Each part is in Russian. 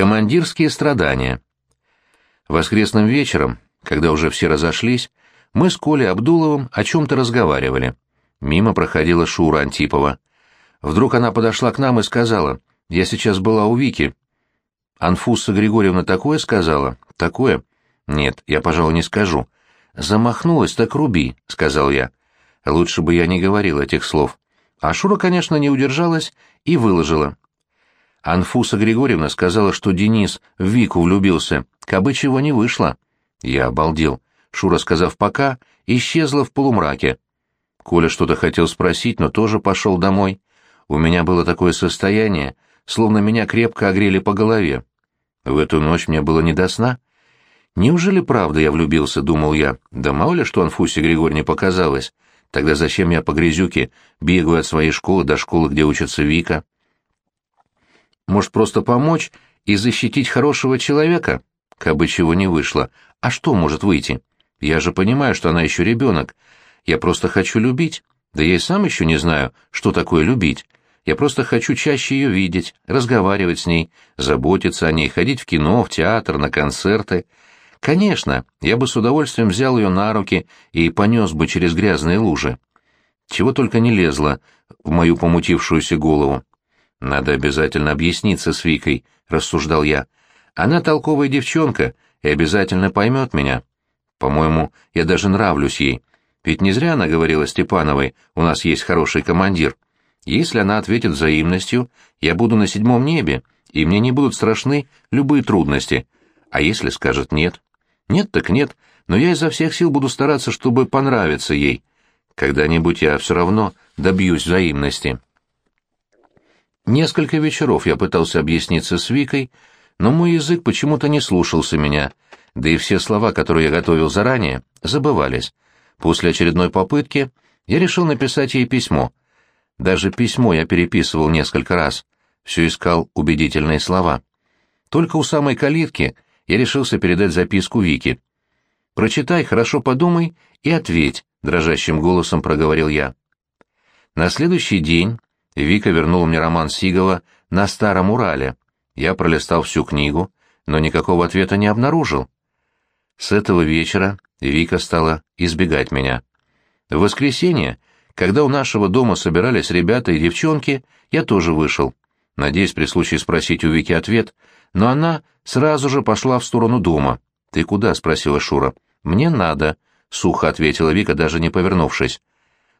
Командирские страдания. Воскресным вечером, когда уже все разошлись, мы с Колей Абдуловым о чем-то разговаривали. Мимо проходила Шура Антипова. Вдруг она подошла к нам и сказала, «Я сейчас была у Вики». Анфуса Григорьевна такое сказала? Такое? Нет, я, пожалуй, не скажу. Замахнулась, так руби, сказал я. Лучше бы я не говорил этих слов. А Шура, конечно, не удержалась и выложила. Анфуса Григорьевна сказала, что Денис в Вику влюбился, кабы чего не вышло. Я обалдел. Шура, сказав «пока», исчезла в полумраке. Коля что-то хотел спросить, но тоже пошел домой. У меня было такое состояние, словно меня крепко огрели по голове. В эту ночь мне было не до сна. Неужели правда я влюбился, думал я. Да мало ли что Анфусе Григорьевне показалось. Тогда зачем я по грязюке бегаю от своей школы до школы, где учится Вика? Может, просто помочь и защитить хорошего человека? Кабы чего не вышло. А что может выйти? Я же понимаю, что она еще ребенок. Я просто хочу любить. Да я и сам еще не знаю, что такое любить. Я просто хочу чаще ее видеть, разговаривать с ней, заботиться о ней, ходить в кино, в театр, на концерты. Конечно, я бы с удовольствием взял ее на руки и понес бы через грязные лужи. Чего только не лезло в мою помутившуюся голову. «Надо обязательно объясниться с Викой», — рассуждал я. «Она толковая девчонка и обязательно поймет меня. По-моему, я даже нравлюсь ей. Ведь не зря она говорила Степановой, у нас есть хороший командир. Если она ответит взаимностью, я буду на седьмом небе, и мне не будут страшны любые трудности. А если скажет нет? Нет так нет, но я изо всех сил буду стараться, чтобы понравиться ей. Когда-нибудь я все равно добьюсь взаимности». Несколько вечеров я пытался объясниться с Викой, но мой язык почему-то не слушался меня, да и все слова, которые я готовил заранее, забывались. После очередной попытки я решил написать ей письмо. Даже письмо я переписывал несколько раз, все искал убедительные слова. Только у самой калитки я решился передать записку Вике. «Прочитай, хорошо подумай и ответь», — дрожащим голосом проговорил я. На следующий день Вика вернула мне роман Сигова «На старом Урале». Я пролистал всю книгу, но никакого ответа не обнаружил. С этого вечера Вика стала избегать меня. В воскресенье, когда у нашего дома собирались ребята и девчонки, я тоже вышел, надеясь при случае спросить у Вики ответ, но она сразу же пошла в сторону дома. «Ты куда?» — спросила Шура. «Мне надо», — сухо ответила Вика, даже не повернувшись.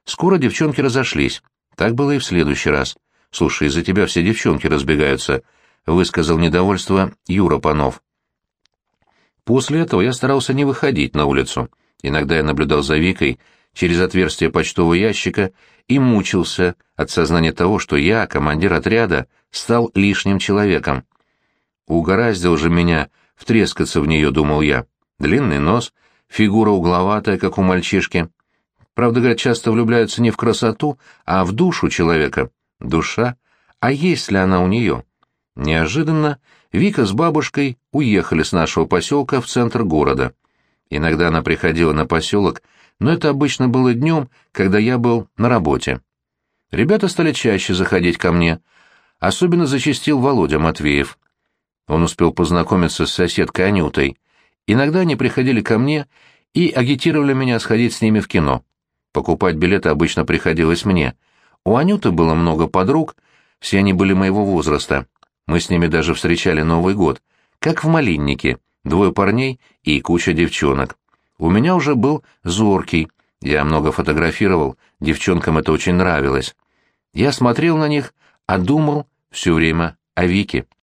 Скоро девчонки разошлись. Так было и в следующий раз. «Слушай, из-за тебя все девчонки разбегаются», — высказал недовольство Юра Панов. После этого я старался не выходить на улицу. Иногда я наблюдал за Викой через отверстие почтового ящика и мучился от сознания того, что я, командир отряда, стал лишним человеком. Угораздил же меня втрескаться в нее, думал я. Длинный нос, фигура угловатая, как у мальчишки, Правда, говорят, часто влюбляются не в красоту, а в душу человека. Душа? А есть ли она у нее? Неожиданно Вика с бабушкой уехали с нашего поселка в центр города. Иногда она приходила на поселок, но это обычно было днем, когда я был на работе. Ребята стали чаще заходить ко мне. Особенно зачастил Володя Матвеев. Он успел познакомиться с соседкой Анютой. Иногда они приходили ко мне и агитировали меня сходить с ними в кино. Покупать билеты обычно приходилось мне. У Анюты было много подруг, все они были моего возраста. Мы с ними даже встречали Новый год. Как в Малиннике, двое парней и куча девчонок. У меня уже был зоркий, я много фотографировал, девчонкам это очень нравилось. Я смотрел на них, а думал все время о Вике.